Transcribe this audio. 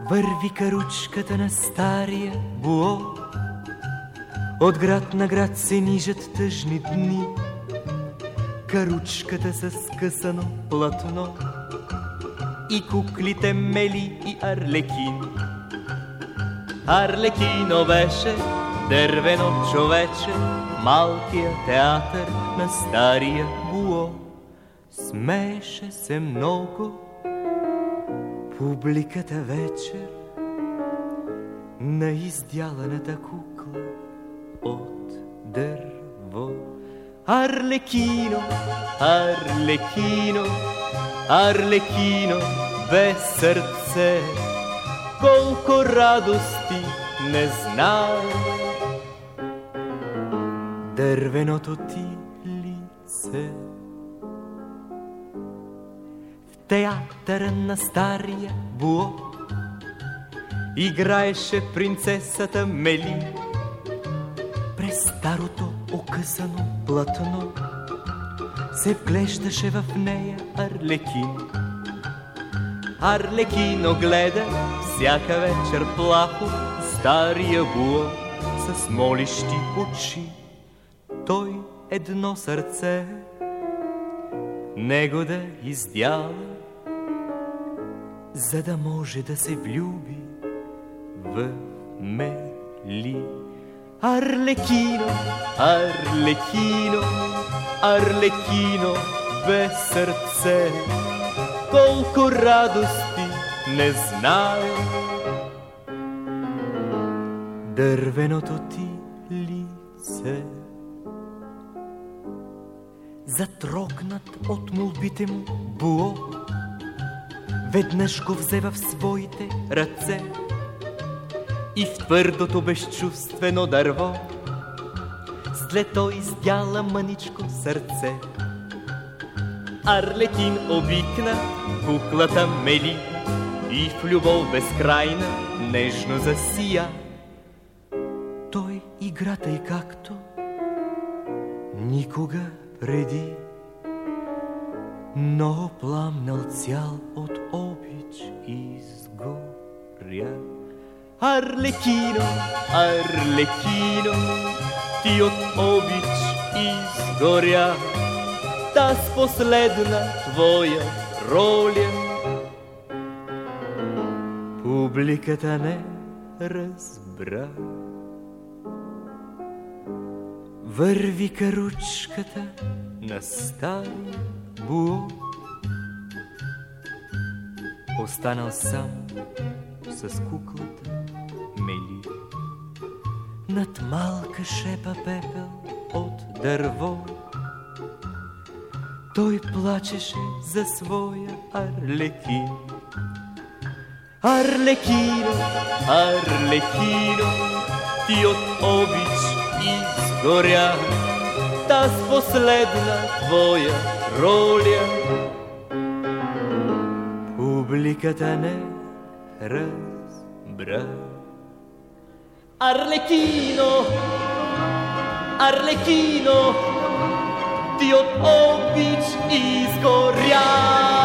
Върви каручката на стария буо. От град на град се нижат тъжни дни. Каручката с скъсано платно и куклите Мели и Арлекин. Арлекино беше дървено човече, малкия театър на стария буо. Смеше се много публиката вечер на издяланата кукла от дърво. Арлекино, Арлекино, Арлекино без сърце, колко радости не знае. Дървеното ти лице. Театъра на стария буо играеше принцесата Мели. През старото окъсано платно се вглеждаше в нея Арлекин. Арлекино гледа всяка вечер плахо стария буа с молищи очи. Той едно сърце него да издяла, за да може да се влюби в Мели. Арлекино, Арлекино, Арлекино без сърце, колко радости не знае. Дървеното ти лице. Затрогнат от молбите му Буо, веднъж го взе в своите ръце и в твърдото безчувствено дърво след той издяла мъничко сърце. Арлекин обикна куклата Мели и в любов безкрайна нежно засия. Той играта и както никога преди, но пламнал цял от обич изгоря. Арлекино, Арлекино, ти от обич изгоря, таз последна твоя роля. Публиката не разбра. Върви каручката на стария буо. Останал сам с куклата Мели. Над малка шепа пепел от дърво. Той плачеше за своя Арлекин. Арлекино, Арлекино, ти от обич изгоря, таз последна твоя rolje. Publika te ne razbra. Arlecchino, Arlecchino, ti od obić izgorjao.